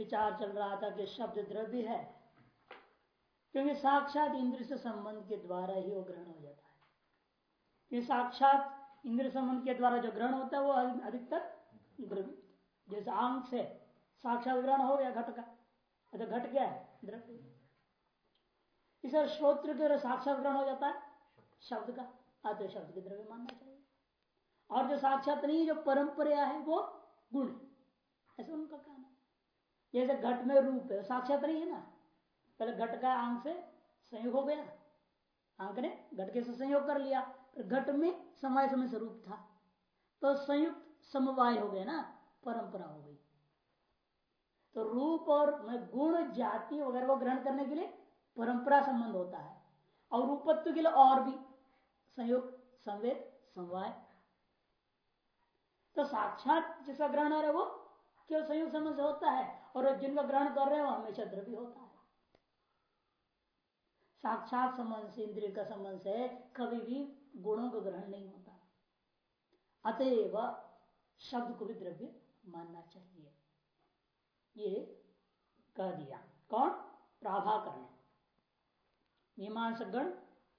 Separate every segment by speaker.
Speaker 1: विचार चल रहा था कि शब्द द्रव्य है, क्योंकि साक्षात इंद्र से संबंध के द्वारा ही वो ग्रहण हो जाता है। कि साक्षात इंद्र संबंध के द्वारा जो ग्रहण होता है, वो अधिकतर द्रव्य, जैसे आँख से साक्षात ग्रहण हो गया घट का। तो घट है? द्रव्य। इसे श्रोत्र के साक्षात ग्रहण हो जाता है, शब्द का। अतः शब्द के द्रव्य मानना चाहिए। और जो साक्षात नहीं जो परंपरा है, वो गुण ऐसा उनका कहना जैसे घट में रूप है, साक्षात नहीं है ना। पहले घट का आँख से संयोग हो गया। आँख ने घट के से संयोग कर लिया। घट में समय समय से रूप था। तो संयुक्त समवाय हो गया ना, परंपरा हो गई। तो रूप और गुण, जाति वगैरह को ग्रहण करने के लिए परंपरा संबंध होता है। और रूपत्व के लिए और भी संयोग, संवेद, समवाय। तो साक्षात जिसका ग्रहण हो रहा है वो केवल संयोग संबंध से होता है। और जिनका ग्रहण कर रहे हैं हमेशा द्रव्य होता है। साक्षात संबंध से, इंद्रिय का संबंध से कभी भी गुणों का ग्रहण नहीं होता। अतएव शब्द को भी द्रव्य मानना चाहिए। ये कह दिया। कौन? प्राभाकर ने मीमांसगण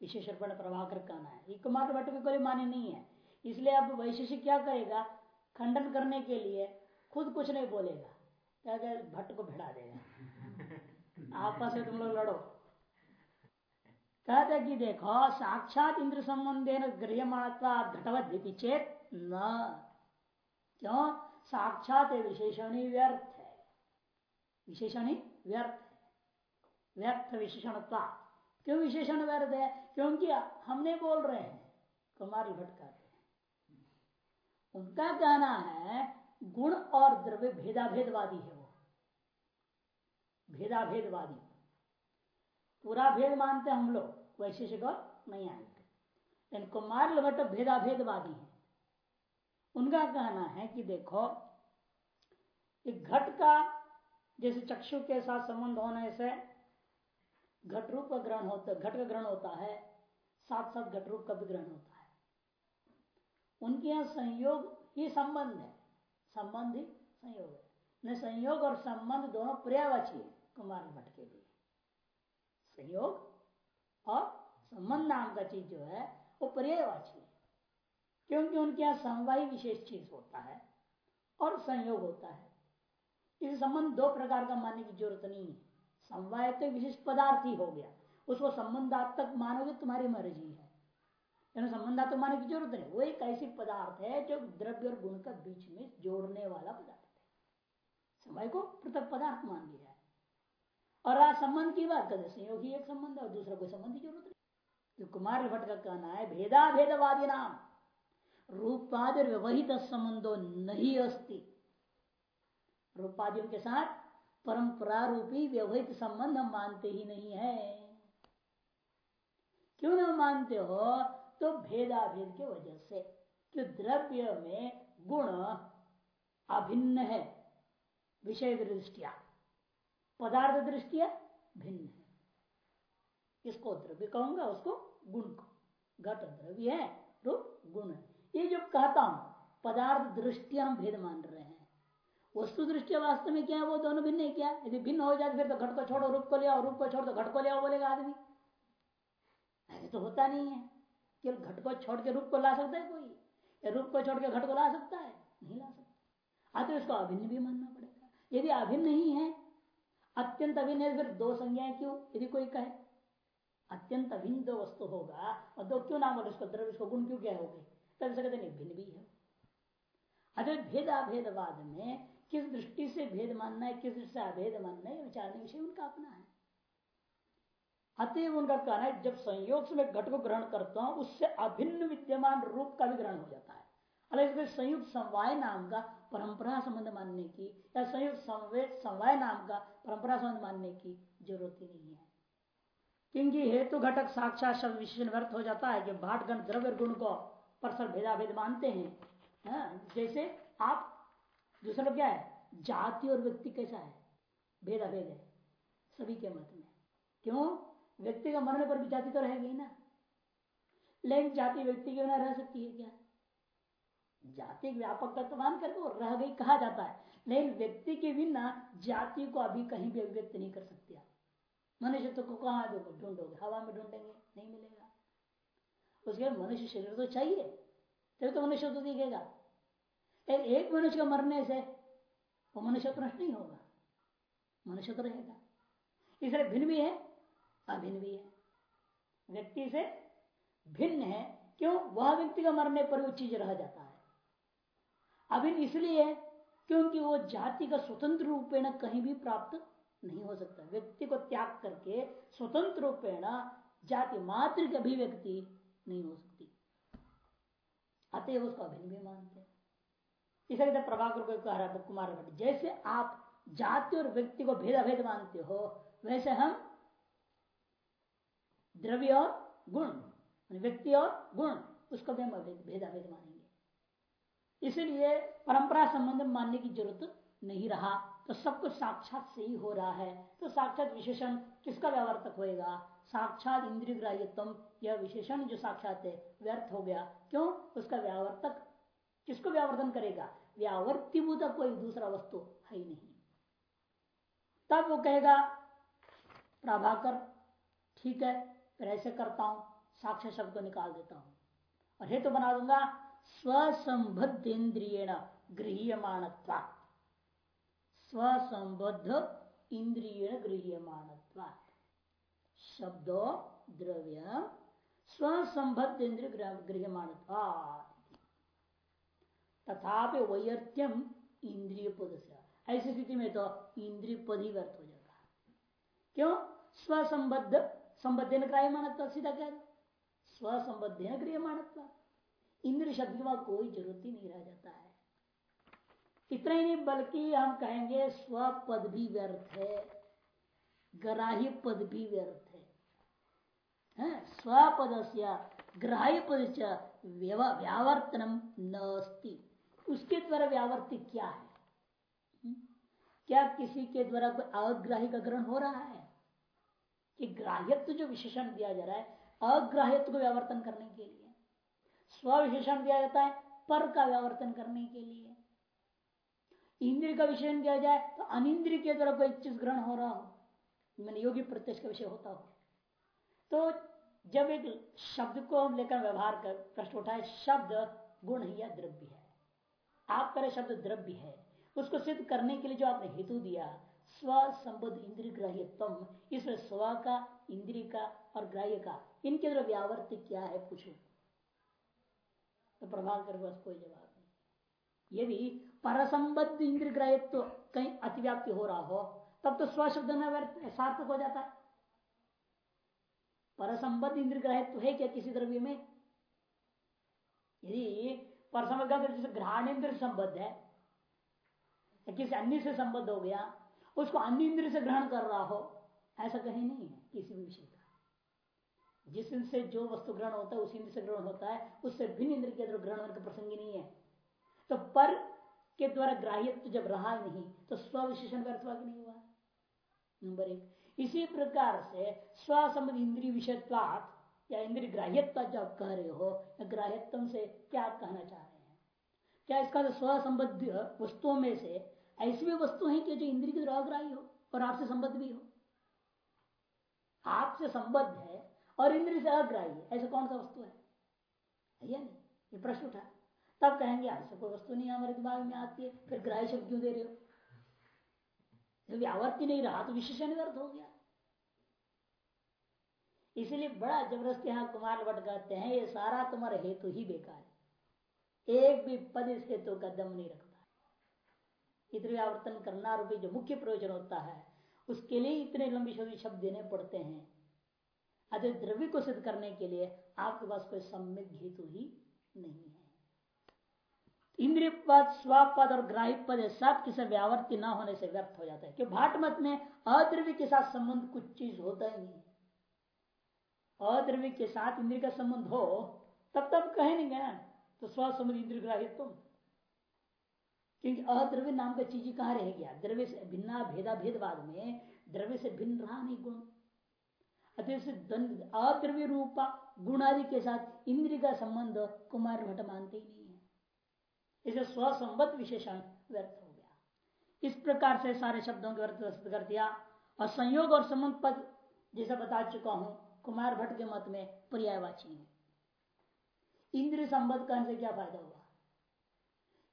Speaker 1: विशेषण प्रभाकर कहना है। एकमात्र भट्ट भी कोई मान्य नहीं है। इसलिए अब वैशेषिक क्या करेगा? खंडन करने के लिए खुद कुछ नहीं बोलेगा। क्या भट्ट को भिड़ा देगा आपस में तुम लोग लड़ो। कहते कि देखो, साक्षात इंद्र संबंधे न घटवत चेत न। क्यों? साक्षात विशेषण व्यर्थ है। विशेषण व्यर्थ व्यर्थ विशेषणत्वा। क्यों विशेषण व्यर्थ है? क्योंकि हमने बोल रहे हैं, कुमार भट्ट कहते हैं। उनका कहना है गुण और द्रव्य भेदाभेदवादी है वो। भेदाभेदवादी। पूरा भेद मानते हम लोग वैशेषिक और नहीं आएँगे। लेकिन कुमार भट्ट भेदाभेदवादी है। उनका कहना है कि देखो घट का जैसे चक्षु के साथ संबंध होने से घट रूप का ग्रहण होता, घट का ग्रहण होता है साथ साथ घट रूप का भी ग्रहण होता है। उनके यहाँ संयोग ही संबंध है। संबंध संयोग। है संयोग और संबंध दोनों पर्यावाची है, कुमार भट्ट के लिए संयोग और संबंध नाम का चीज़ जो है, वो पर्यायवाची है। क्योंकि उनके यहाँ समवाही विशेष चीज़ होता है और संयोग होता है। इस संबंध दो प्रकार का मानने की ज़रूरत नहीं है। समवाय तो विशिष्ट पदार्थ ही हो गया। उसको संबंधात्मक मानोगे तुम्हारी मर्ज़ी है। संबंधात्मक मानने की ज़रूरत नहीं। वो एक ऐसी पदार्थ है जो द्रव्य और गुण का बीच में जोड़ने वाला पदार्थ है। समय को पृथक पदार्थ मान लिया है। और आज संबंध की बात करते संयोग ही एक संबंध है और दूसरा कोई संबंध की ज़रूरत नहीं। तो कुमार भट्ट का कहना है भेदा भेदवादी नाम, रूपादि व्यवहित संबंधो नहीं अस्ति। रूपादियों के साथ परंपरा रूपी व्यवहित संबंध मानते ही नहीं है। क्यों ना मानते हो? तो भेदाभेद के वजह से कि द्रव्य में गुण अभिन्न है, विषय दृष्टिया। पदार्थ दृष्टिया भिन्न है। इसको द्रव्य कहूँगा, उसको गुण को। घट द्रव्य है, रूप गुण है। ये जो कहता हूँ, पदार्थ दृष्टिया हम भेद मान रहे हैं। वस्तु दृष्टि वास्तव में क्या है? वो दोनों भिन्न है क्या? यदि भिन्न हो जाए फिर तो घट को छोड़ो, रूप को ले रूप को छोड़ तो घट को ले बोलेगा आदमी। ऐसे तो होता नहीं है। केवल घट को छोड़ के रूप को ला सकता है कोई? या रूप को छोड़ के घट को ला सकता है? नहीं ला सकता। अतः इसको अभिन्न भी मानना पड़ेगा। यदि अभिन्न नहीं है, अत्यंत अभिन्न फिर दो संज्ञाएँ क्यों? यदि कोई कहे, अत्यंत अभिन्न दो वस्तु होगा, और दो क्यों नाम उसको द्रव्य उसको गुण क्यों क्या हो गए तब से कहते नहीं भिन्न भी है। अतः भेदाभेदवाद में किस दृष्टि से भेद मानना है, किस दृष्टि से अभेद मानना है विचारने विषय उनका अपना है। अतएव उनका कहना है जब संयोग से मैं घट को ग्रहण करता हूँ उससे अभिन्न विद्यमान रूप का भी ग्रहण हो जाता है। अलग संयुक्त समवाय नाम का परंपरा संबंध मानने की या संयुक्त संवेद समवाय नाम का परंपरा संबंध मानने की ज़रूरत ही नहीं है। क्योंकि हेतु घटक साक्षात शब्द विशेषण व्यर्थ हो जाता है कि भाटगण द्रव्य गुण को परस्पर भेदाभेद मानते हैं। हाँ, जैसे आप दूसरा क्या है? जाति और व्यक्ति कैसा है? भेदा भेद है। सभी के मत में। क्यों? व्यक्ति का मरने पर भी जाति तो रहेगी ना। लेकिन जाति व्यक्ति के बिना रह सकती है क्या? जाति व्यापक तत्व मान करके रह गई कहा जाता है। लेकिन व्यक्ति के बिना जाति को अभी कहीं भी अभिव्यक्त नहीं कर सकते आप। मनुष्य तो को कहा देखो, ढूंढोगे। हवा में ढूंढेंगे, नहीं मिलेगा। उसके मनुष्य शरीर तो चाहिए। तभी तो मनुष्य तो दिखेगा। एक मनुष्य का मरने से वो मनुष्य तो नष्ट नहीं होगा। मनुष्य तो रहेगा। इसलिए भिन्न भी है अभिन्न भी है। व्यक्ति से भिन्न है, क्यों? वह व्यक्ति का मरने पर वो चीज़ रह जाता है। अभिन्न इसलिए है क्योंकि वो जाति का स्वतंत्र रूपेण कहीं भी प्राप्त नहीं हो सकता। व्यक्ति को त्याग करके स्वतंत्र रूपेण जाति मात्र की अभिव्यक्ति नहीं हो सकती। अतएव उसको अभिन्न भी मानते इसलिए प्रभाकर को कह रहा कुमार भट्ट, जैसे आप जाति और व्यक्ति को भेद भेद मानते हो, वैसे हम द्रव्य और गुण व्यक्ति और गुण, उसको भी हम भेदा भेद मानेंगे। इसलिए परंपरा संबंध मानने की ज़रूरत नहीं रहा तो सब कुछ साक्षात से ही हो रहा है। तो साक्षात विशेषण किसका व्यावर्तक होएगा? साक्षात इंद्रिय ग्राह्यत्म यह विशेषण जो साक्षात है, व्यर्थ हो गया। क्यों? उसका व्यावर्तक किसको व्यावर्तन करेगा? व्यावर्तिभूत कोई दूसरा वस्तु है ही नहीं। तब वो कहेगा, प्रभाकर, ठीक है फिर ऐसे करता हूँ, साक्ष्य शब्द को निकाल देता हूँ। और हेतु तो बना दूँगा, स्वसंबद्ध इंद्रिय गृह्यमाण स्वसंबद्ध इंद्रिय गृह्यमाण शब्दो, द्रव्य, स्वसंबद्ध इंद्रिय गृह्यमाण तथा वैयर्थ्यम इंद्रिय पद से ऐसी स्थिति में तो इंद्रिय पद ही व्यर्थ हो जाता है। क्यों? स्वसंबद्ध संबद्ध ग्राह्यमाणत्व सीधा कह दो। स्वसंबद्ध गृहमाणत्व इंद्र शब्द का कोई ज़रूरत ही नहीं रह जाता है। इतना ही नहीं, बल्कि हम कहेंगे स्वपद भी व्यर्थ है। ग्राह्य पद भी व्यर्थ है। स्वपद से ग्राह्य पद व्यावर्तनम नस्ती। उसके द्वारा व्यावर्तिक क्या है? हम्म? क्या किसी के द्वारा कोई अग्राही का ग्रहण हो रहा है? कि ग्राह्यत्व जो विशेषण दिया जा रहा है, अग्राह्यत्व को व्यावर्तन करने के लिए। स्व विशेषण दिया जाता है, पर का व्यावर्तन करने के लिए। इंद्रिय का विशेषण दिया जाए तो अनिंद्रिय के द्वारा कोई चीज़ ग्रहण हो रहा हो, मैंने योगी प्रत्यक्ष का विषय होता हो। तो जब एक शब्द को हम लेकर व्यवहार कर, प्रश्न उठाए, शब्द गुण है या द्रव्य है। आप करे, शब्द द्रव्य है। उसको सिद्ध करने के लिए जो आपने हेतु दिया स्व संबुद्ध इंद्रिय ग्राह्यत्म इसमें स्व का, इंद्रिय का और ग्राह्य का, इनके द्वारा व्यावर्त क्या है पूछो। तो प्रभाव कर बस कोई जवाब नहीं। यदि परसंबद्ध इंद्रिय ग्राह्यत्व कहीं अतिव्याप्ति हो रहा हो, तब तो स्व शब्द में सार्थक हो जाता है। परसंबद्ध इंद्रिय ग्राह्यत्व है क्या किसी द्रव्य में? यदि परसंबद्ध जैसे घ्राणेन्द्र संबद्ध है किसी अन्य से संबद्ध हो गया उसको अन्य इंद्र से ग्रहण कर रहा हो, ऐसा कहीं नहीं है, किसी भी विषय का। जिस इंद्र से जो वस्तु ग्रहण होता है, उस इंद्र से ग्रहण होता है, उससे भिन्न इंद्र के ग्रहण होने का प्रसंग नहीं है। तो पर के द्वारा ग्राह्यत्व जब रहा नहीं तो स्व विशेषण व्यर्थ नहीं हुआ? नंबर एक। इसी प्रकार से स्वसंबंध इंद्रिय विषयत्वात, या इंद्रिय ग्राह्यत्व जो आप कह रहे हो, या ग्राह्यत्व से क्या आप कहना चाह रहे हैं? क्या इसका स्व संबद्ध वस्तुओं में से ऐसी भी वस्तु है कि जो इंद्रिय के द्वारा ग्राह्य हो और आपसे संबद्ध भी हो। आपसे संबद्ध है और इंद्रिय से अग्राही है। ऐसा कौन सा वस्तु है? या नहीं? ये प्रश्न उठा। तब कहेंगे ऐसा कोई वस्तु नहीं हमारे दिमाग में आती है। फिर ग्राह्य शब्द क्यों दे रहे हो? जब आवर्ती नहीं रहा तो विशेषण अर्थ हो गया। इसलिए बड़ा ज़बरदस्त यहाँ कुमार भट्ट कहते हैं, ये सारा तुम्हारा हेतु ही बेकार है। एक भी पद इस हेतु का दम नहीं रखता इतने करना रूपी जो मुख्य प्रयोजन होता है, उसके लिए इतने लंबी शब्द शब्द देने पड़ते हैं। अतः द्रव्य को सिद्ध करने के लिए आपके पास कोई सम्यक हेतु ही नहीं है। इंद्रिय पद स्वपद और ग्राही पद सब किसी व्यावर्ति न होने से व्यर्थ हो जाता है क्यों भाट मत में अद्रव्य के साथ संबंध कुछ चीज़ होता ही नहीं। अद्रव्य के साथ इंद्रिय का संबंध हो, तब तब कहे नहीं गया तो स्व संबंध इंद्रिय ग्राहित तुम क्योंकि अद्रव्य नाम का चीज़ कहाँ रह गया? द्रव्य से भिन्ना भेदा भेदवाद में द्रव्य से भिन्न रहा नहीं गुण। अद्रव्य रूपा गुण आदि के साथ इंद्र का संबंध कुमार भट्ट मानते ही नहीं है। इसे स्वसंबद्ध विशेषण व्यर्थ हो गया। इस प्रकार से सारे शब्दों के अर्थ कर दिया। और संयोग और संबंध पद, जैसा बता चुका हूँ, कुमार भट्ट के मत में पर्यायवाची है। इंद्र संबंध करने से क्या फ़ायदा हुआ?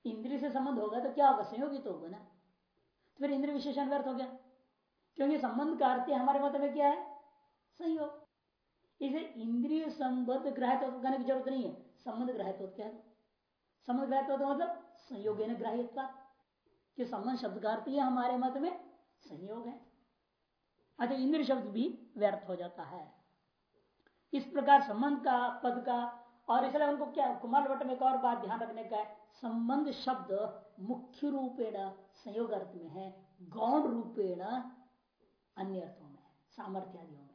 Speaker 1: इंद्रिय से संबंध होगा तो क्या होगा? संयोगी तो होगा ना। तो फिर इंद्रिय विशेषण व्यर्थ हो गया। क्योंकि संबंध का अर्थ हमारे मत में क्या है? संयोग। इसे इंद्रिय संबद्ध ग्राह्य करने की ज़रूरत नहीं है। संबंध ग्राह्य क्या है? संबंध ग्राह्य मतलब संयोग ग्राह्य कि। संबंध शब्द का अर्थ हमारे मत में संयोग है। अच्छा इंद्र शब्द भी व्यर्थ हो जाता है। इस प्रकार संबंध का, पद का और इसलिए उनको क्या, कुमार भट्ट में एक और बात ध्यान रखने का है। संबंध शब्द मुख्य रूपेण संयोग अर्थ में है, गौण रूपेण अन्य अर्थों में सामर्थ्य में।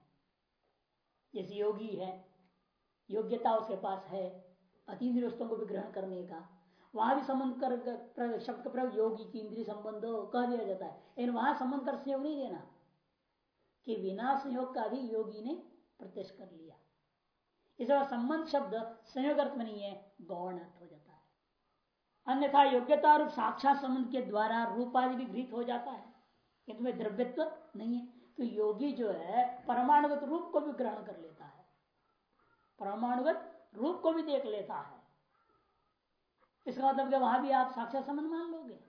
Speaker 1: जैसे योगी है, योग्यता उसके पास है, अतीन्द्रिय वस्तुओं को भी ग्रहण करने का। वहाँ भी संबंध कर शब्द का प्रयोग योगी की इंद्रिय संबंध कह दिया जाता है। लेकिन वहाँ संबंध कर संयोग नहीं देना, कि बिना संयोग का भी योगी ने प्रत्यक्ष कर लिया। इस संबंध शब्द संयोग अर्थ में नहीं है गौण अर्थ हो जाता है। अन्यथा योग्यता रूप साक्षात संबंध के द्वारा रूपादि भी गृहित हो जाता है। किंतु द्रव्यत्व नहीं है। तो योगी जो है, परमाणुगत रूप को भी ग्रहण कर लेता है। परमाणुगत रूप को भी देख लेता है। इसका मतलब वहाँ भी आप साक्षात संबंध मान लोगे।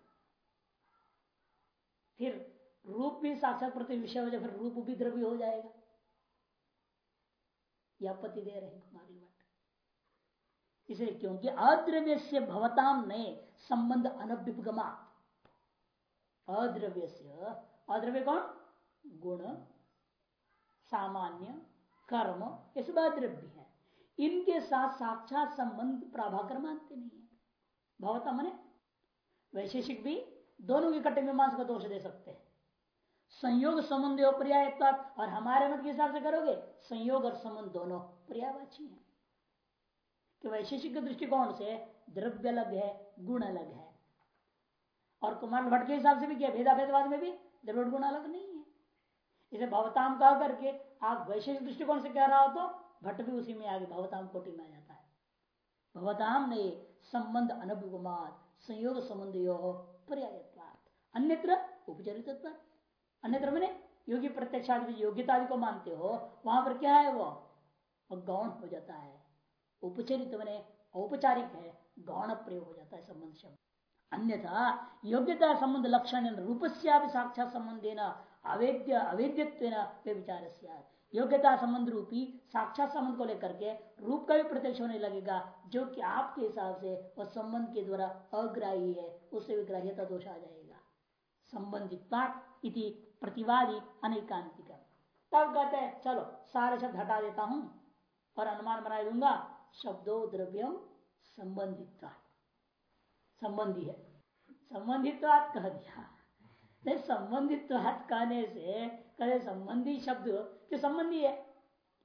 Speaker 1: फिर रूप भी साक्षात प्रति विषय हो जाए, फिर रूप भी द्रव्य हो जाएगा। आपत्ति दे रहे कुमारी भट्ट इसलिए क्योंकि अद्रव्य से भवताम ने संबंध अनभ्युपगमा अद्रव्य से अद्रव्य कौन? गुण, सामान्य, कर्म, ये सब अद्रव्य है। इनके साथ साक्षात संबंध प्रभाकर मानते नहीं है। भवता मने? वैशेषिक भी दोनों की कट्टे मीमांस का दोष दे सकते हैं। संयोग संबंध पर्याय और हमारे मत के हिसाब से करोगे, संयोग और संबंध दोनों पर्यायवाची है। कि वैशेषिक दृष्टिकोण से द्रव्य अलग है, गुण अलग है। और कुमार भट्ट के हिसाब से भी क्या भेदा भेदवाद में भी द्रव्य गुण अलग नहीं है। इसे भवताम कह करके आप वैशेषिक दृष्टिकोण से कह रहा हो तो भट्ट भी उसी में आगे भवताम कोटि में आ जाता है। भवताम ने संबंध अनभिगुमात संयोग संबंध यो पर्याय अन्यत्र उपचरित अन्यत्र मैंने योगी प्रत्यक्ष योग्यता को मानते हो, वहाँ पर क्या है वो? गौण हो जाता है। उपचरित मैंने औपचारिक है, गौण प्रयोग हो जाता है संबंध शब्द। अन्यथा योग्यता संबंध लक्षण रूप से साक्षात संबंध अवेद्य अवेद्यत्व विचार योग्यता संबंध रूपी साक्षात संबंध को लेकर के रूप का भी प्रत्यक्ष होने लगेगा, जो कि आपके हिसाब से वह संबंध के द्वारा अग्राही है, उससे भी ग्राह्यता दोष आ जाएगा। संबंधित प्रतिवादी अनेकांतिक। तब कहते हैं, चलो, सारे शब्द हटा देता हूँ, और अनुमान बना दूँगा, शब्दों द्रव्यम संबंधित संबंधी है संबंधित कह दिया। नहीं संबंधित कहने से कहे संबंधी शब्द, जो संबंधी है,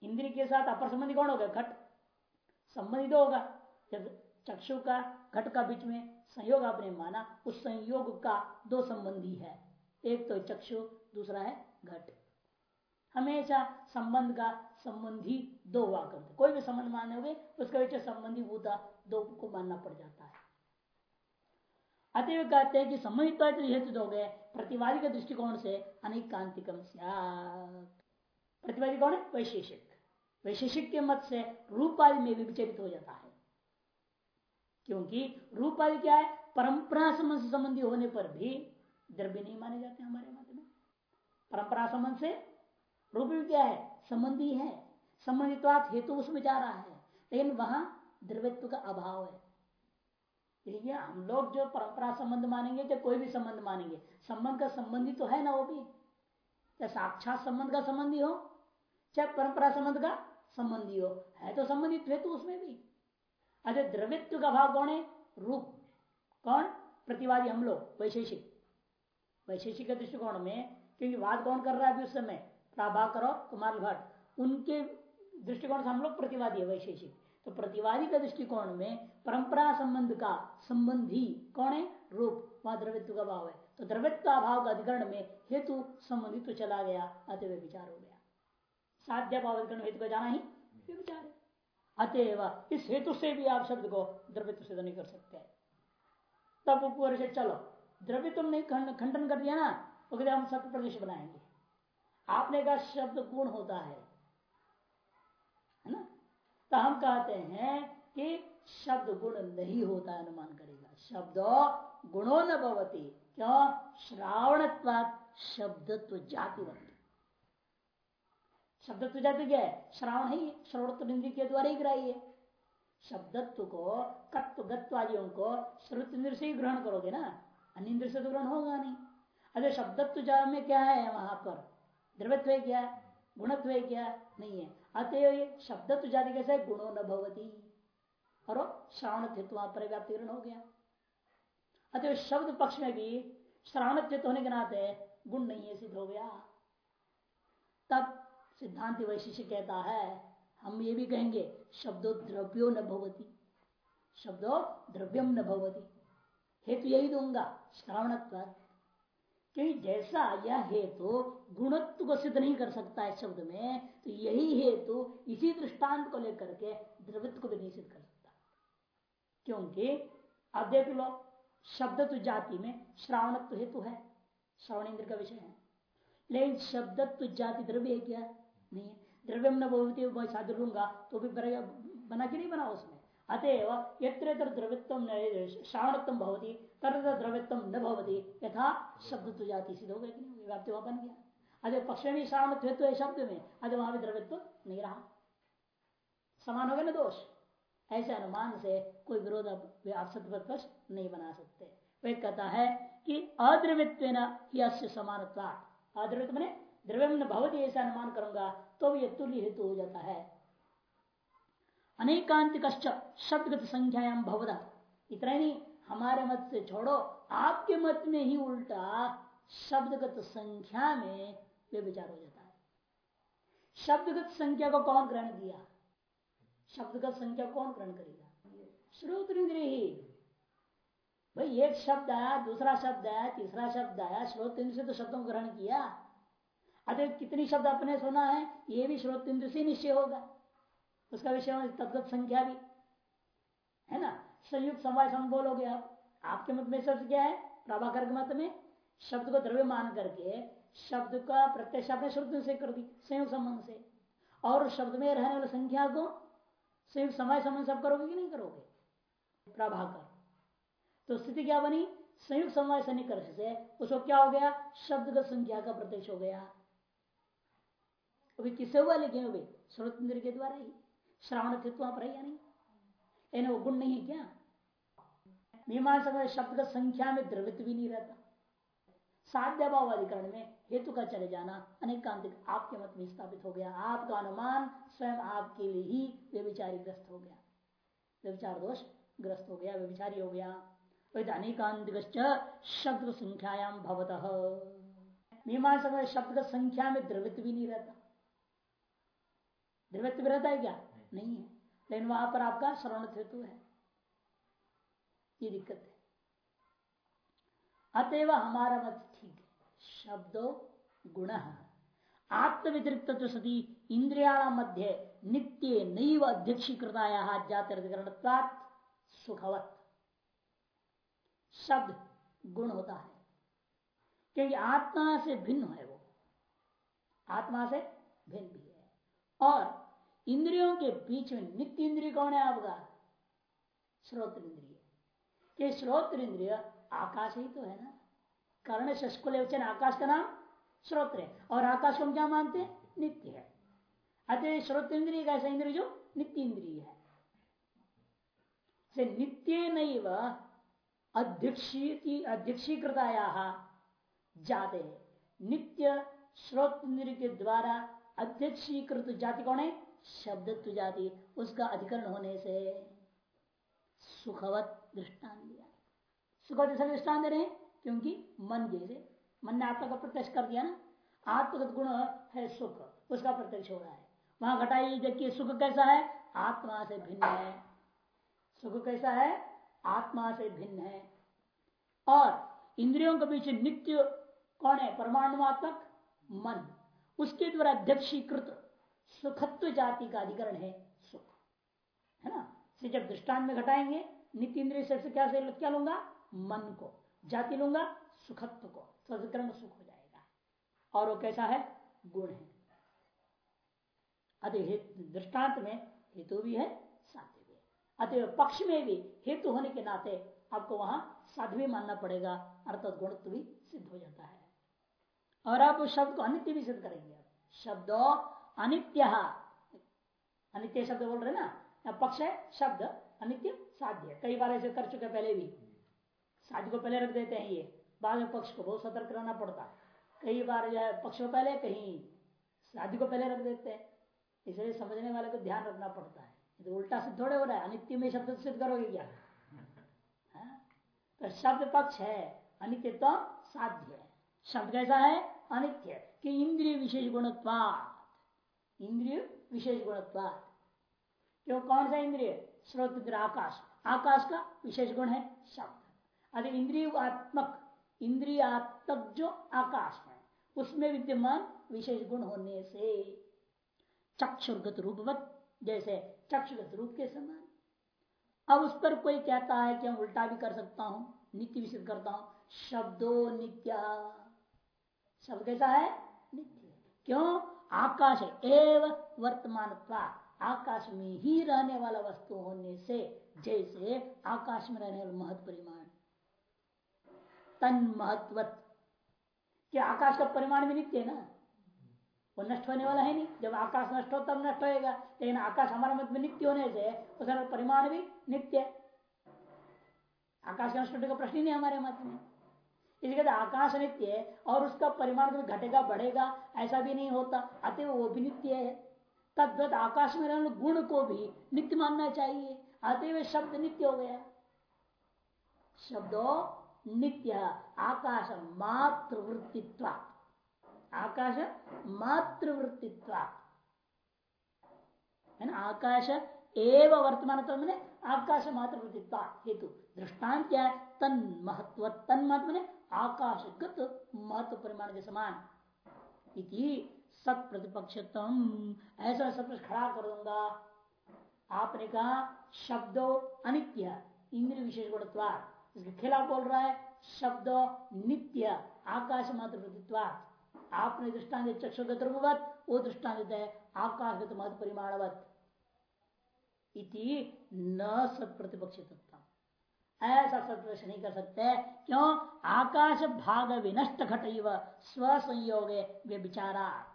Speaker 1: इंद्रिय के साथ अपर संबंधी कौन होगा? घट। संबंधी तो होगा, जब चक्षु का घट का बीच में संयोग आपने माना, उस संयोग का दो संबंधी है। एक तो चक्षु दूसरा है घट। हमेशा संबंध का संबंधी दो हुआ करते कोई भी संबंध माने हुए उसका बीच संबंधी भूता दो को मानना पड़ जाता है। अतएव कहते हैं कि संबंधित हेतु हो गए प्रतिवादी के दृष्टिकोण से अनेक कांतिकम प्रतिवादी कौन है? वैशेषिक। वैशेषिक के मत से रूपादि में विचरित हो जाता है। क्योंकि रूपादि क्या है? परंपरा संबंध संबंधी होने पर भी द्रव्य नहीं माने जाते हमारे परंपरा संबंध से? रूप क्या है? संबंधी है संबंधित हेतु उसमें जा रहा है। लेकिन वहाँ द्रव्यत्व का अभाव है। देखिए, हम लोग जो परंपरा संबंध मानेंगे चाहे कोई भी संबंध मानेंगे, संबंध का संबंधी तो है ना वो भी। चाहे साक्षात संबंध का संबंधी हो, चाहे परंपरा संबंध का संबंधी हो, है तो संबंधित है तो उसमें भी। अरे द्रवित्व का भाव कौन है? रूप। कौन? प्रतिवादी हम लोग, वैशेषिक। वैशेषिक दृष्टिकोण में क्योंकि वाद कौन कर रहा है अभी उस समय? प्रभाकर और कुमार भट्ट उनके दृष्टिकोण से हम लोग प्रतिवादी है, वैशेषिक। तो प्रतिवादी का दृष्टिकोण में परंपरा संबंध का संबंधी कौन है? रूप। वहाँ द्रवित्व का भाव है। तो द्रवित्व भाव का अधिकरण में हेतु संबंधित तो चला गया अतव विचार हो गया। साध्य भाव अधिकरण हेतु का जाना ही विचार है। अतएव इस हेतु से भी आप शब्द को द्रवित्व से नहीं कर सकते। तब से चलो। द्रवित्व नहीं खंडन कर दिया ना? कहते हम सत्य प्रदेश बनाएँगे। आपने कहा शब्द गुण होता है है ना? तो हम कहते हैं कि शब्द गुण नहीं होता है, अनुमान करेगा। शब्द गुणों न भवती, क्यों? श्रावण शब्दत्व जाति बनती शब्दत्व जाति क्या है? श्रावण ही, श्रवणत्व इंद्रिय के द्वारा ही ग्राही है। शब्दत्व को कत्व गत्वादियों को, श्रुत इंद्र से ही ग्रहण करोगे ना? अन्य इंद्र से तो ग्रहण होगा नहीं। अरे शब्दत्व में क्या है वहाँ पर? द्रवत्व क्या? गुणत्व क्या? नहीं है। अतः शब्दत्व जाति कैसे गुणो न भवती। और श्रावण पर व्याप्तिकरण हो गया। अतः शब्द पक्ष में भी श्रावण होने के नाते गुण नहीं है, सिद्ध हो गया। तब सिद्धांत वैशिष्य कहता है, हम ये भी कहेंगे, शब्दों द्रव्यो न भवती। शब्दो द्रव्यम न भवती। हेतु यही दूँगा, श्रावणत्व। क्योंकि जैसा यह हेतु गुणत्व को सिद्ध नहीं कर सकता है शब्द में तो यही हेतु इसी दृष्टांत को लेकर के द्रवित्व को भी नहीं सिद्ध कर सकता। क्योंकि अब देख लो, शब्द तो जाति में श्रावणत्व हेतु है श्रावण इंद्र का विषय है। लेकिन शब्दत्व जाति द्रव्य है क्या? नहीं है। द्रव्यम न भवती मैं साधु लूँगा तो भी बना के नहीं बना उसमें? अतएव यत्र द्रवित्व श्रावणत्व भवती तर द्रवित्व न भवती। यथा शब्द तो जाति सिद्ध हो गया कि नहीं? व्याप्ति वहाँ बन गया। अरे पक्ष में श्रावणत्व है शब्द में। अरे वहाँ भी द्रवित्व नहीं रहा। समान हो गया ना दोष? ऐसे अनुमान से कोई विरोध सत्य नहीं बना सकते। वह कहता है कि अद्रवित्व ही समानत्व अद्रवित्व मैंने द्रव्यम न भवती, ऐसा अनुमान करूँगा तो भी तुल्य हेतु हो जाता है। अनेकांतिक संख्यायाम भवदा। इतना नहीं। हमारे मत से छोड़ो, आपके मत में ही उल्टा शब्दगत संख्या में वे विचार हो जाता है। शब्दगत संख्या को कौन ग्रहण किया? शब्दगत संख्या कौन ग्रहण करेगा? श्रोत ही। भाई, एक शब्द आया, दूसरा शब्द आया, तीसरा शब्द आया, श्रोत से तो शब्दों को ग्रहण किया। अतः कितनी शब्द अपने सुना है, ये भी श्रोत इंद्र से निश्चय होगा। उसका विषय तत्गत संख्या भी। है ना? संयुक्त समय सम बोलोगे आप? आपके मत में शब्द क्या है? प्रभाकर के मत में? शब्द को द्रव्य मान करके शब्द का प्रत्यक्ष आपने श्रुत से कर दी, संयुक्त संबंध से। और शब्द में रहने वाली संख्या को संयुक्त समय संबंध सब करोगे कि नहीं करोगे? प्रभाकर। तो स्थिति क्या बनी? संयुक्त समय सन्निकर्ष से उसको क्या हो गया? शब्द का संख्या का प्रत्यक्ष हो गया। अभी किससे हुआ लेकिन अभी? स्रोत इंद्र के द्वारा ही। श्रावण तत्व पर है या नहीं? वो गुण नहीं है क्या? मीमांसा में शब्द संख्या में द्रवित भी नहीं रहता। साध्य भाव अधिकरण में हेतु का चले जाना अनेकांतिक आपके मत में स्थापित हो गया। आपका अनुमान स्वयं आपके लिए ही व्यविचारी ग्रस्त हो गया। व्यविचार दोष ग्रस्त हो गया व्यविचारी हो गया। अनेकांतिक शब्द संख्यायाम भवत। मीमांसा शब्द संख्या में द्रवित भी नहीं रहता। द्रव्यत्व रहता है क्या? नहीं। है। लेकिन वहाँ पर आपका श्रवण हेतु है। ये दिक्कत है। अतएव हमारा मत ठीक है। शब्दो गुण। आत्म व्यतिरिक्त सती इंद्रिया मध्य नित्य नैव अध्यक्षीकृताया जातिरण सुखवत। शब्द गुण होता है। क्योंकि आत्मा से भिन्न है वो। आत्मा से भिन्न भी है। और इंद्रियों के बीच में नित्य इंद्रिय कौन है आपका? श्रोत इंद्रिय। ये श्रोत इंद्रिय, आकाश ही तो है ना। कर्ण शस्कुल आकाश का नाम श्रोत है। और आकाश को हम क्या मानते हैं? नित्य है। अतः श्रोत इंद्रिय का ऐसा इंद्रिय जो नित्य इंद्रिय है। से नित्य नहीं अध्यक्षी अध्यक्षीकृताया जाते नित्य श्रोत इंद्रिय के द्वारा अध्यक्षीकृत जाति कौन है? शब्दत्व जाति। उसका अधिकरण होने से सुखवत दृष्टान दिया। सुखवत जैसा दृष्टान दे रहे क्योंकि मन जैसे, मन ने आत्मा का प्रत्यक्ष कर दिया ना, आत्मगत गुण है सुख, उसका प्रत्यक्ष हो रहा है। वहाँ घटाई देखिए सुख कैसा है? आत्मा से भिन्न है। सुख कैसा है? आत्मा से भिन्न है। और इंद्रियों के बीच नित्य कौन है? परमाणुमात्मक मन। उसके द्वारा अध्यक्षीकृत सुखत्व जाति का अधिकरण है सुख। है ना? से जब दृष्टान में घटाएँगे नित्य इंद्रिय से क्या से क्या लूँगा? मन को। जाति लूँगा, सुखत्व को। सदक्रम सुख हो जाएगा। और वो कैसा है? गुण है। अतः दृष्टांत में हेतु भी है, साध्य भी अतः पक्ष में भी हेतु होने के नाते आपको वहाँ साध्य भी मानना पड़ेगा, अर्थात गुणत्व भी सिद्ध हो जाता है। और आप उस शब्द को अनित्य भी सिद्ध करेंगे शब्द अनित्य। अनित्य शब्द बोल रहे ना? पक्ष है, शब्द अनित्य साध्य। कई बार ऐसे कर चुके पहले भी। साध्य को पहले रख देते हैं ये। बाद में पक्ष को बहुत सतर्क रहना पड़ता। कई बार जो है पक्ष को पहले कहीं साध्य को पहले रख देते हैं। इसलिए समझने वाले को ध्यान रखना पड़ता है। तो उल्टा सिद्ध थोड़े हो रहा है। अनित्य में शब्द सिद्ध करोगे क्या? हाँ? तो शब्द पक्ष है। अनित्य तो साध्य है। शब्द कैसा है? अनित्य। कि इंद्रिय विशेष गुणत्वाद इंद्रिय विशेष गुणत्वाद क्यों? कौन सा इंद्रिय? स्रोत आकाश। आकाश का विशेष गुण है शब्द। अरे इंद्रियात्मक इंद्रियात्मक जो आकाश है, उसमें विद्यमान विशेष गुण होने से चक्षुर्गत रूपवत, जैसे चक्षुगत रूप के समान। अब उस पर कोई कहता है कि हम उल्टा भी कर सकता हूँ, नित्य विषित करता हूँ, शब्दो नित्य। शब्द कैसा है? नित्य। क्यों? आकाश एव वर्तमान आकाश में ही रहने वाला वस्तु होने से जैसे आकाश में रहने वाला महत्व परिमाण। तन महत्व क्या आकाश का परिमाण भी नित्य है ना? वो नष्ट होने वाला है नहीं। जब आकाश नष्ट हो, तब नष्ट होएगा। लेकिन आकाश हमारे मत में नित्य होने से उसका परिमाण भी नित्य है। आकाश का नष्ट होने का प्रश्न ही नहीं हमारे मत में। इसलिए कहते आकाश नित्य है और उसका परिमाण कभी घटेगा, बढ़ेगा, ऐसा भी नहीं होता। अतः वो भी नित्य है। तद्वत आकाश में रहने गुण को भी नित्य मानना चाहिए। अतः शब्द नित्य हो गया। शब्दों नित्य, आकाश मातृवृत्तित्व। आकाश मातृवृत्तित्व। है ना? आकाश एव वर्तमान मैंने आकाश मातृवृत्तित्व। हेतु दृष्टांत क्या है? तन महत्व। तन महत्व ने आकाशगत महत्व परिमाण के समान। सत प्रतिपक्षतम, ऐसा सब खड़ा कर दूँगा। आपने कहा, शब्दो अनित्य इंद्र विशेष गुणत्वा इसके खिलाफ बोल रहा है, शब्द नित्य, आकाश मात्र प्रतित्वात। आपने दृष्टान चक्षुगत वो दृष्टान है आकाशगत महत्व परिमाणवत। इति न सत प्रतिपक्षित ऐसा सदृश नहीं कर सकते। क्यों? आकाश भाग विनष्ट घट स्व संयोग व्यभिचारा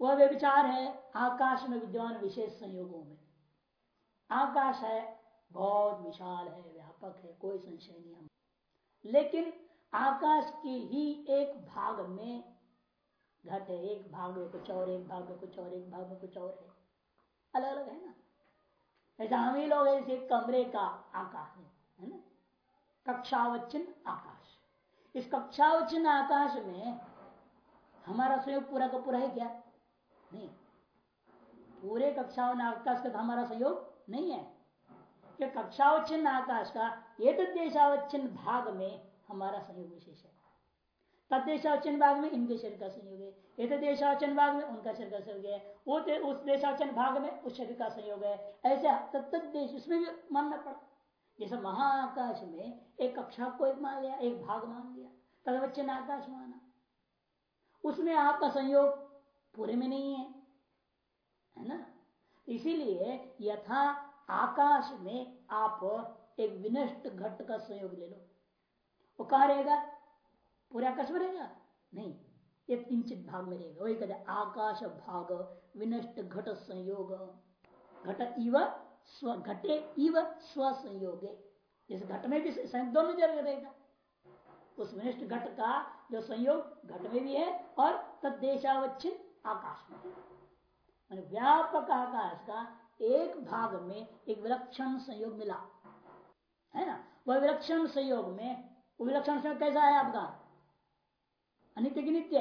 Speaker 1: वह व्यभिचार है आकाश में विद्यमान विशेष संयोगों में। आकाश है बहुत विशाल है व्यापक है कोई संशय नहीं लेकिन आकाश के ही एक भाग में घट है एक भाग में कुछ और एक भाग में कुछ और एक भाग में कुछ और है। अलग अलग है ना? ऐसा हम ही लोग ऐसे कमरे का आकाश है, है ना? कक्षावच्छिन्न आकाश। इस कक्षावच्छिन्न आकाश में हमारा सहयोग पूरा का पूरा है क्या? नहीं। पूरे कक्षावन आकाश का हमारा सहयोग नहीं है। कि कक्षावच्छिन्न आकाश का एक देशावच्छिन्न भाग में हमारा सहयोग विशेष है। तदेशावचन भाग में इनके शरीर का संयोग है। एक देशावचन भाग में उनका शरीर का संयोग है। वो उस देशावचन भाग में उस शरीर का संयोग है। ऐसे तत्त देश उसमें भी मानना पड़ा। जैसे महाआकाश में एक कक्षा को एक मान लिया, एक भाग मान लिया तदवचन आकाश माना। उसमें आपका संयोग पूरे में नहीं है है ना? इसीलिए यथा आकाश में आप एक विनष्ट घट का संयोग ले लो। वो कहा रहेगा? पूरे आकाश में रहेगा? नहीं, ये किंचित भाग में रहेगा। वही कहते आकाश भाग, विनष्ट घट संयोग। घट इव स्व, घटे इव स्व संयोग। इस घट में भी दोनों जगह रहेगा। उस विनिष्ट घट का जो संयोग घट में भी है और तदेशावच्छिन्न आकाश में। व्यापक आकाश का एक भाग में एक विलक्षण संयोग मिला। है ना? वह विलक्षण संयोग में विलक्षण संयोग कैसा है आपका? अनित्य की नित्य।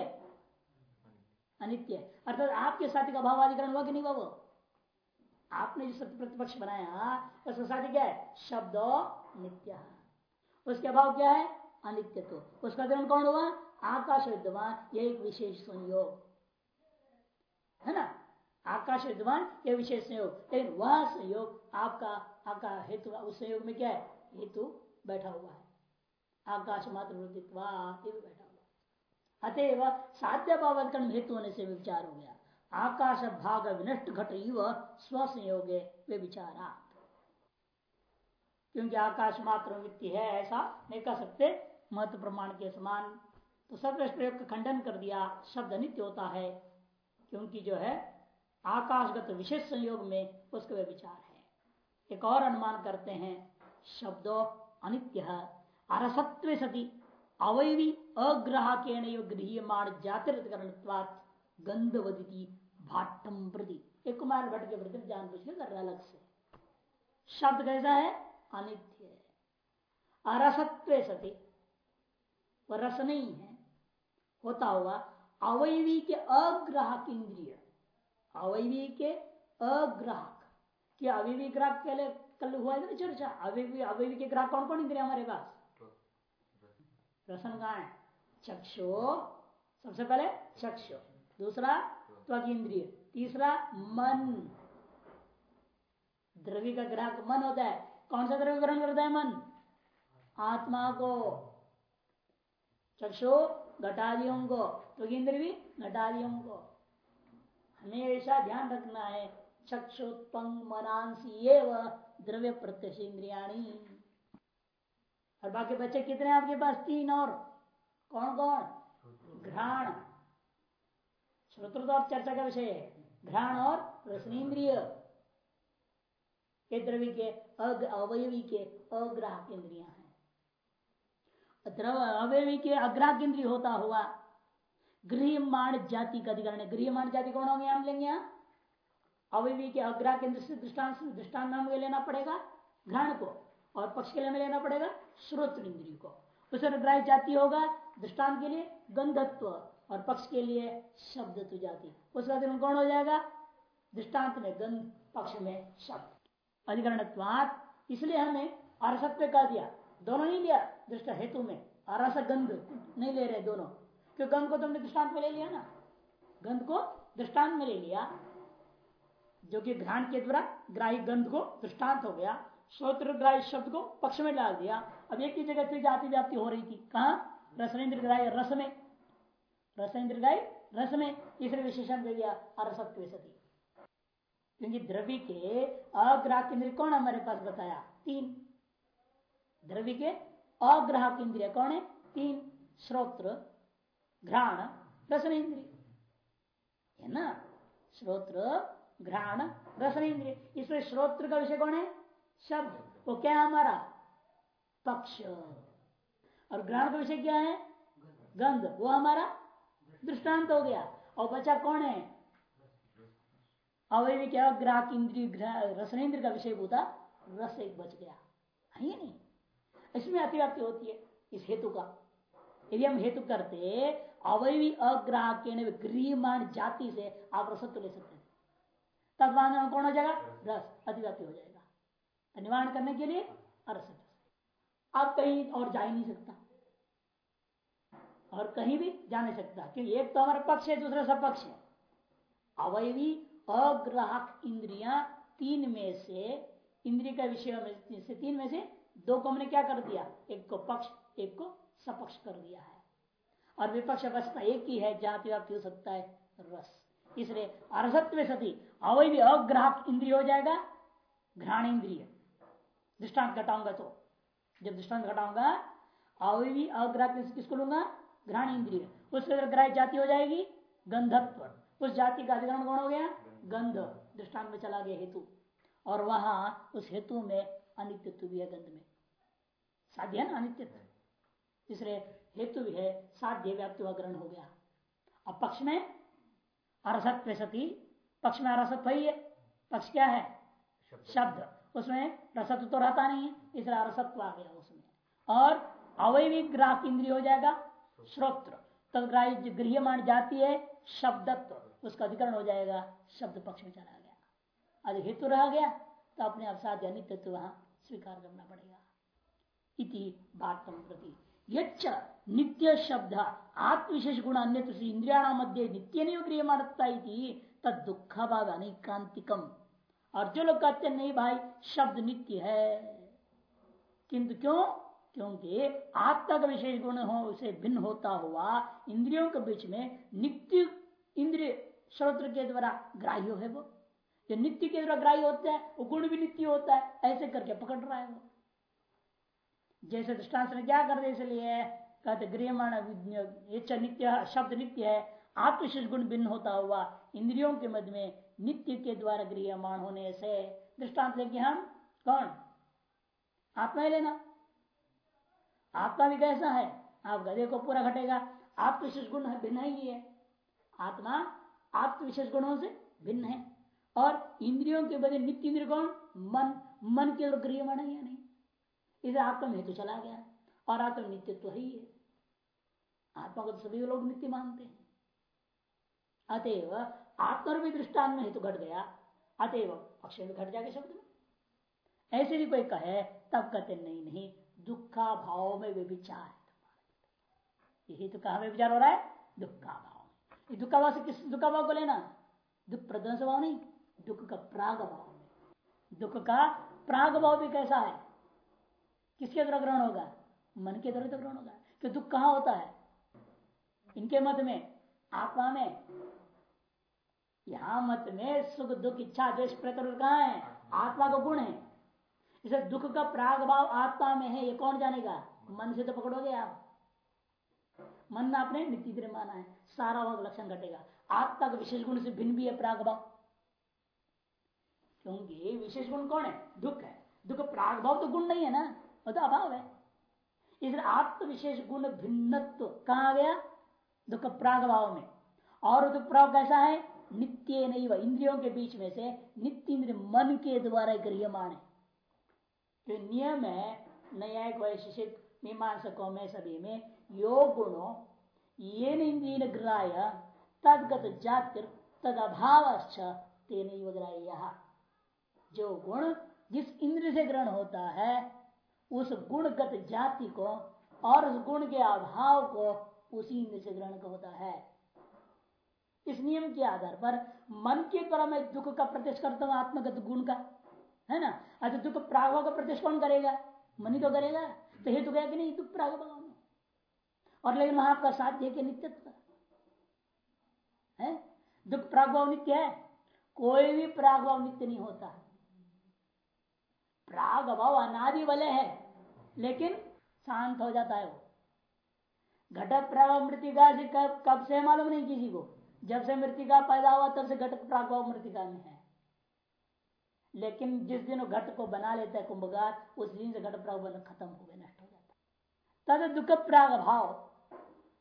Speaker 1: अनित्य। अर्थात आपके साथी का भाव अधिकरण हुआ कि नहीं हुआ वो? आपने जो प्रतिपक्ष बनाया, उसका साथी क्या है? शब्द नित्य। उसके अभाव क्या है? अनित्य तो उसका अधिकरण कौन हुआ? आकाश विद्यमान यह एक विशेष संयोग। है ना? आकाश विद्वान, यह विशेष संयोग। लेकिन वह संयोग आपका आका हेतु, उस संयोग में क्या है? हेतु बैठा हुआ है। आकाश मात्र बैठा हुआ अतएव साध्य भावकरण हेतु होने से विचार हो गया। आकाश भाग विनष्ट घट स्व संयोगे वे विचारा क्योंकि आकाश मात्र वृत्ति है, ऐसा नहीं कह सकते। मत प्रमाण के समान तो सब प्रयोग का खंडन कर दिया। शब्द नित्य होता है। क्योंकि जो है, आकाशगत विशेष संयोग में उसका वे विचार है। एक और अनुमान करते हैं, शब्दो अनित्य, अरसत्व सती अवयवी अग्राहकेण गृहमाण जातिरण गंधवदी भाटम प्रति। एक कुमार भट्ट के प्रति जान बुझ के कर रहा अलग से। शब्द कैसा है? अनित्य है। अरसत्व सती वह रस नहीं है, होता हुआ अवयवी के अग्राहक इंद्रिय। अवयवी के अग्राहक। क्या अवयवी ग्राहक पहले कल हुआ है ना चर्चा? अवयवी अवयवी के ग्राहक कौन कौन इंद्रिया हमारे पास? रसन कहा है चक्षु। सबसे पहले चक्षु। दूसरा त्वक इंद्रिय तीसरा मन। द्रव्य का ग्राहक मन होता है। कौन सा द्रव्य ग्रहण करता है मन? आत्मा को। चक्षु। घटादियों को। त्वक इंद्रिय भी घटादियों को। हमेशा ध्यान रखना है। चक्षुत्पंग मनांसी द्रव्य प्रत्यक्ष इंद्रियाणी और बाकी बच्चे कितने आपके पास? तीन और। कौन कौन? घ्राण। श्रोत्र तो आप चर्चा का विषय है। घ्राण और रसनेन्द्रिय। के द्रव्य के? अवयवी के। अग्राहक इंद्रिया द्रव अवयवी के अग्राहक होता हुआ गृहमाण जाति का अधिकरण है। गृहमाण जाति कौन होंगे हम लेंगे यहाँ? अवयवी के अग्रह केंद्र से दृष्टांत दृष्टान नाम लेना पड़ेगा, घ्राण को, और पक्ष के लिए में लेना पड़ेगा श्रोत इंद्रिय को। उसे ग्राह्य जाति होगा दृष्टांत के लिए गंधत्व, और पक्ष के लिए शब्द तो जाति उसका दिन कौन हो जाएगा? दृष्टांत में, गंध, पक्ष में शब्द। अधिकरण इसलिए हमने अरसत्व कह दिया। दोनों नहीं लिया, दृष्ट हेतु में। अरस गंध नहीं ले रहे दोनों। क्यों गंध को तुमने दृष्टांत में ले लिया ना। गंध को दृष्टांत में ले लिया, जो कि घ्राण के द्वारा ग्राही गंध को दृष्टांत हो गया। श्रोत्र ग्राही शब्द को पक्ष में डाल दिया। अब एक ही जगह फिर जाति व्याप्ति हो रही थी। कहा? रसनेन्द्र ग्राही रस में। रसेंद्र ग्राही रस में। तीसरे विशेषण दे दिया अरसत्व सती क्योंकि द्रव्य के अग्राहक इंद्रिय कौन हमारे पास बताया? तीन। द्रव्य के अग्राहक इंद्रिय कौन है तीन श्रोत्र घ्राण रसन इंद्रिय है ना? श्रोत्र घ्राण रसन इंद्रिय इसमें श्रोत्र का विषय कौन है? शब्द। वो क्या है हमारा? पक्ष। और ग्रहण का विषय क्या है? गंध। वो हमारा दृष्टांत हो गया। और बचा कौन है? अवय क्या? ग्राहक इंद्रिय रसनेन्द्र का विषय होता। रस एक बच गया। है नहीं? इसमें अतिव्याप्ति होती है, इस हेतु का। यदि हम हेतु करते, अवयवी अग्राहक गृहमान जाति से आप रसत्व ले सकते हैं। तब कौन हो जाएगा? रस, अतिव्याप्ति हो जाएगा। निवारण करने के लिए अरस आप कहीं और जा ही नहीं सकता। और कहीं भी जा नहीं सकता, क्योंकि एक तो हमारा पक्ष है, दूसरा सब पक्ष है। अवयवी, अग्राहक इंद्रिया तीन में से, इंद्रिय का विषय में से तीन में से दो को हमने क्या कर दिया? एक को पक्ष, एक को सपक्ष कर दिया है। और विपक्ष अवस्था एक ही है, जाति व्याप्ति हो सकता है? रस। इसलिए अरसत्व सती, अवय भी अग्राहक इंद्रिय हो जाएगा, घ्राण इंद्रिय। दृष्टांत घटाऊँगा तो। जब दृष्टांत घटाऊँगा अवयवी अग्राहक किसको लूँगा? घ्राण इंद्रिय। उसके ग्राह्य जाति हो जाएगी, गंधत्व। उस जाति का अधिकरण कौन हो गया? गंध। दृष्टांत में चला गया हेतु। और वहाँ उस हेतु में अनित्यत्व भी है गंध में। साध्य है ना अनित्यत्व इसलिए हेतु भी है साध्य व्याप्ति ग्रहण हो गया। अब पक्ष में अरसत्व सती पक्ष में अरसत्व ही है। पक्ष क्या है? शब्द। उसमें रसत्व तो रहता नहीं है इसलिए अरसत्व आ गया उसमें। और अवैविक ग्राहक इंद्रिय हो जाएगा श्रोत्र तो तब गृहमान जाती है शब्दत्व उसका अधिकरण हो जाएगा शब्द पक्ष में चला गया। यदि हेतु रह गया तो अपने आप साध्य वहाँ स्वीकार करना पड़ेगा। इति बातम प्रति। यच्च नित्य शब्द आत्मविशेष गुण अन्य इंद्रिया मध्य नित्य नहीं क्रिय मानता तद दुख भाग और जो लोग कहते, नहीं भाई, शब्द नित्य है। किंतु क्यों? क्योंकि आत्मा का विशेष गुण हो, उसे भिन्न होता हुआ इंद्रियों के बीच में नित्य इंद्रिय श्रोत्र के द्वारा ग्राह्य है वो। जो नित्य के द्वारा ग्राह्य होता है, वो गुण भी नित्य होता है, ऐसे करके पकड़ रहा है वो। जैसे दृष्टांत ने क्या कर दे इसलिए? कहते गृहमाण नित्य शब्द नित्य है, आत्मशेष गुण भिन्न होता हुआ इंद्रियों के मध्य में नित्य के द्वारा गृहमाण होने से दृष्टांत लेके हम कौन? आत्मा ही लेना। आत्मा भी कैसा है? आप गधे को पूरा घटेगा। आत्मविशेष गुण भिन्न ही है। आत्मा आत्मविशेष गुणों से भिन्न है। और इंद्रियों के बदले नित्य इंद्रिय कौन? मन। मन के गृहमाण है या नहीं? इसे आत्मा में तो चला गया। और आत्मा नित्य तो ही है। आत्मा को तो सभी लोग नित्य मानते हैं। अतएव आत्मा भी दृष्टान में हेतु घट गया। अतएव अक्षय में घट जाएगा शब्द में। ऐसे भी कोई कहे, तब कहते, नहीं नहीं दुखा भाव में वे विचार यही तो कहा विचार हो रहा है दुखा भाव में। दुखा भाव से किस दुखा भाव को लेना? दुख प्रध्वंस भाव नहीं, दुख का प्राग भाव दुख का प्राग भाव भी कैसा है? किसके द्वारा ग्रहण होगा? मन के द्वारा ग्रहण होगा। कि दुख कहाँ होता है? इनके मत में, आत्मा में। यहाँ मत में सुख, दुख, इच्छा, द्वेष प्रकृति कहा है? आत्मा का गुण है। इसे दुख का प्राग भाव आत्मा में है, ये कौन जानेगा? मन से तो पकड़ोगे आप। मन ने आपने नित्य माना है। सारा वह लक्षण घटेगा। आत्मा का विशेष गुण से भिन्न भी है प्राग भाव। क्योंकि विशेष गुण कौन है? दुख है। दुख प्राग भाव तो गुण नहीं है ना। वो तो अभाव है। इसलिए आत्म विशेष गुण भिन्नत्व कहा गया? दुख प्राग भाव में। और दुख प्राग कैसा है? नित्य नहीं वह इंद्रियों के बीच में से नित्य इंद्रिय मन के द्वारा गृहमान है। जो नियम है, न्यायिक वैशिषिक मीमांसकों में, सभी में योग गुणों ये इंद्रिय ग्राय तदगत जातिर तद अभाव तेन ग्राह्य। जो गुण जिस इंद्र से ग्रहण होता है उस गुणगत जाति को और उस गुण के अभाव को उसी इंद्र से ग्रहण होता है। इस नियम के आधार पर मन के द्वारा मैं दुख का प्रत्यक्ष करता हूँ, आत्मगत गुण का, है ना? अच्छा दुख प्रागभाव का प्रत्यक्ष कौन करेगा? मन ही तो करेगा। तो हेतु गया कि नहीं? दुख प्रागभाव में और लेकिन वहाँ आपका साध्य के नित्यत्व है। दुख प्रागभाव नित्य है। कोई भी प्रागभाव नित्य नहीं होता। है प्राग भाव अनादि वाले है लेकिन शांत हो जाता है वो। घटक प्राग मृतिका से कब, कब से मालूम नहीं किसी को। जब से मृतिका पैदा हुआ तब से घटक प्राग मृतिका में है। लेकिन जिस दिन घट को बना लेता है कुंभगार उस दिन से घट प्राग खत्म हो गया नष्ट हो जाता है। तद दुख प्राग भाव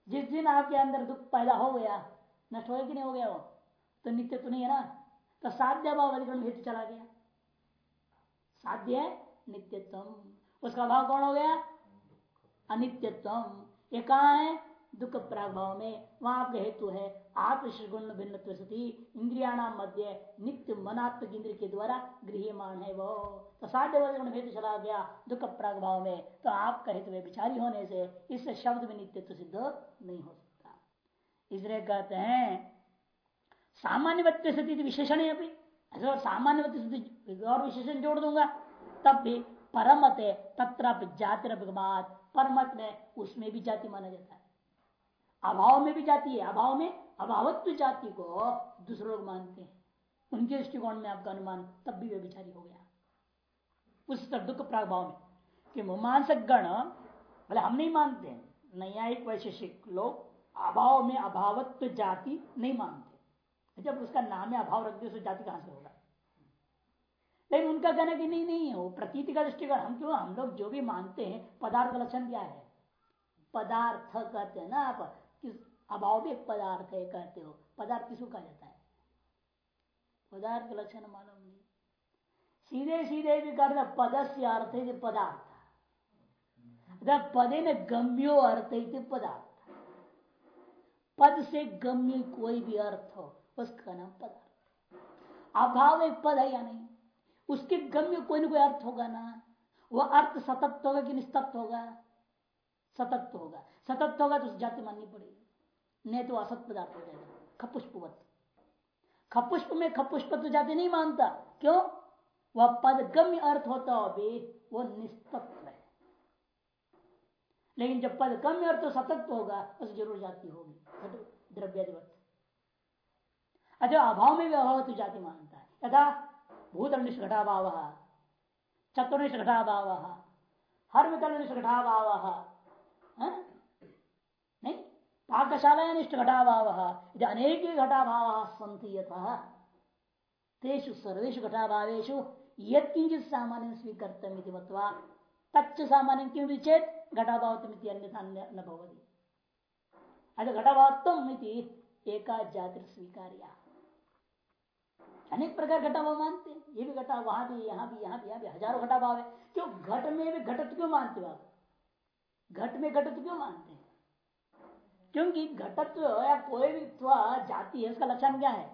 Speaker 1: जिस दिन आपके अंदर दुख पैदा हो गया नष्ट हो गया कि नहीं हो गया वो? तो नित्य तो नहीं है ना? तो साध्य भाव अधिकरण चला गया। साध्य है? नित्यत्व उसका भाव कौन हो गया? अनित्यत्व ये कहा है? दुख प्रागभाव में। वहाँ आपका हेतु है। आत्मश्रीगुण भिन्न सती इंद्रिया मध्य नित्य मनात्मक इंद्र के द्वारा गृहमान है वो। तो साध्य गुण हेतु चला गया दुख प्रागभाव में। तो आपका हेतु विचारी होने से। इस शब्द में नित्यत्व सिद्ध नहीं हो सकता। इसलिए कहते हैं सामान्य सती विशेषण है अभी। ऐसा सामान्य और विशेषण जोड़ दूँगा। तब भी परमत है तत्र जाति परमत में उसमें भी जाति माना जाता है। अभाव में भी जाति है। अभाव में अभावत्व जाति को दूसरे लोग मानते हैं। उनके दृष्टिकोण में आपका अनुमान तब भी वे विचारी हो गया। उस दुख प्रागभाव में। कि मानसक गण, भले हम नहीं मानते, न्यायिक वैशेषिक लोग अभाव में अभावत्व जाति नहीं मानते। जब उसका नाम है अभाव रख दिया जाति कहाँ से होगा। लेकिन उनका कहना कि नहीं नहीं, वो प्रतीति का दृष्टिकोण, हम क्यों, हम लोग जो भी मानते हैं, पदार्थ का लक्षण क्या है? पदार्थ कहते हैं ना आप, किस अभाव भी पदार्थ है कहते हो। पदार्थ किसको कहा जाता है? पदार्थ का लक्षण मालूम नहीं। सीधे सीधे भी कर पद से अर्थ है पदार्थ। पदे न गम्यो अर्थ है पदार्थ। पद से गम्य कोई भी अर्थ हो। उसका नाम पदार्थ। अभाव एक पद है या नहीं? उसके गम्य कोई ना कोई अर्थ होगा ना। वह अर्थ सतत होगा कि निस्तप्त होगा? सतत होगा। सतत होगा तो उस जाति माननी पड़ेगी। नहीं तो असत पदार्थ हो जाएगा। खपुष्पवत। खपुष्प में खपुष्प तो जाति नहीं मानता। क्यों? वह पद गम्य अर्थ होता हो भी वो निस्तप्त है। लेकिन जब पद कम अर्थ तो सतत्व होगा, उस ज़रूर जाति होगी। द्रव्याधिवत अच्छा अभाव में भी अभाव तो जाति मानता है। यथा भूतनिष्ठ घटाभाव चतुर्निष्ठ घटाभाव हर वितल निष्ठ घटाभाव नहीं पाकशाला निष्ठ घटाभाव अनेक घटाभाव संति यथा तेषु सर्वेशु घटाभावेशु सामान्य स्वीकर्तम मत्वा, तच्च सामान्य क्यों चेत घटाभावतमिति अन्यथा न भवती। अच्छा घटाभावत्म एका जाति स्वीकार्या अनेक प्रकार घटा भाव मानते हैं। ये भी घटा वहाँ भी, यहाँ भी यहाँ भी यहाँ भी, हज़ारों घटा भाव है। क्यों? घट में भी घटत क्यों मानते हो आप? घट में घटत क्यों मानते हैं? क्योंकि घटत्व या कोई भी जाति है, उसका लक्षण क्या है?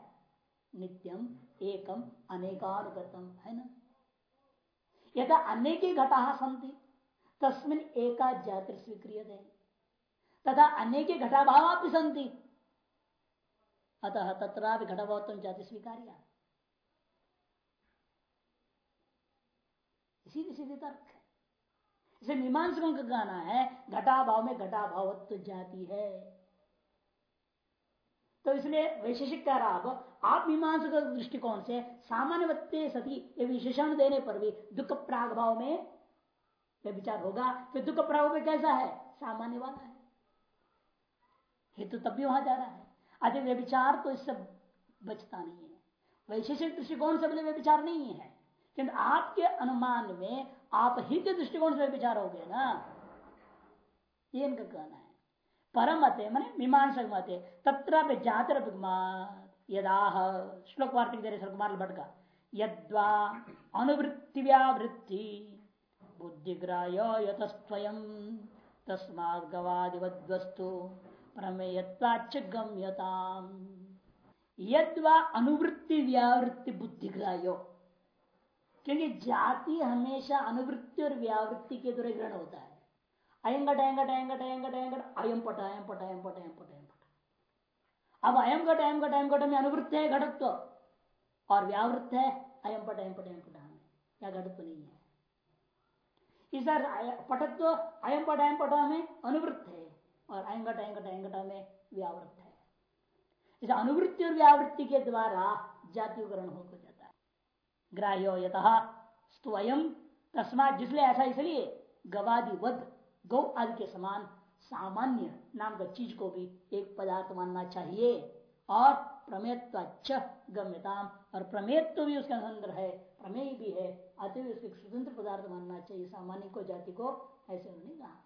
Speaker 1: नित्यम, एकम, अनेकानुगतम, है ना? यथा अनेक घटा संति तस्मिन एका जाति स्वीक्रिय तथा अनेक घटाभाव संति अतः तथा घटाभाव जाति स्वीकार्य सीधे सीधे तर्क है। इसे मीमांसकों का कहना है घटाभाव में घटाभावत्व जाति है। तो इसलिए वैशेषिक कह रहा आप मीमांस दृष्टिकोण से सामान्य सती ये विशेषण देने पर भी दुख प्राग भाव में विचार होगा तो दुख प्राग में कैसा है? सामान्य वाला है। हेतु तो तब भी वहाँ जा रहा है। अधिक व्यविचार तो इससे बचता नहीं है। वैशेषिक दृष्टिकोण से बोले व्यविचार नहीं है। किंतु आपके अनुमान में आप ही के दृष्टिकोण से विचार हो गए ना, ये इनका कहना है। परम मत मैंने मीमांसक मत तत्र जातर यदाह, श्लोक वार्तिक दे रहे कुमार भट्ट का यद्वा अनुवृत्ति व्यावृत्ति बुद्धिग्राय यतस्वयं तस्मात् गवादिवस्तु प्रमेयत्वाच गम्यताम यद्वा अनुवृत्ति व्यावृत्ति बुद्धिग्राह्यो क्योंकि जाति हमेशा अनुवृत्ति और व्यावृत्ति के द्वारा ग्रहण होता है। अयंगट अयंगट अयंगट अयंगट अयंगट अयम पट अयम पट अयम पट अयम पट अयम पट अब अयम घट अयम घट अयम घट में अनुवृत्त है, घटत्व। और व्यावृत्त है अयम पट अयम पट अयम पट में। क्या घटत्व नहीं है। इस पटत्व अयम पट अयम पट में अनुवृत्त है और अयंगट अयंगट अयंगट में व्यावृत्त है। इस अनुवृत्ति और व्यावृत्ति के द्वारा जातिकरण हो। ग्राह्यो यत स्वयं तस्मात जिसलिए ऐसा इसलिए गवादि वध गौ आदि के समान सामान्य नाम का चीज़ को भी एक पदार्थ मानना चाहिए। और प्रमेयत्व गम्यताम, और प्रमेयत्व भी उसके अंदर है, प्रमेय भी है अतः स्वतंत्र पदार्थ मानना चाहिए, सामान्य को, जाति को, ऐसे उन्होंने कहा।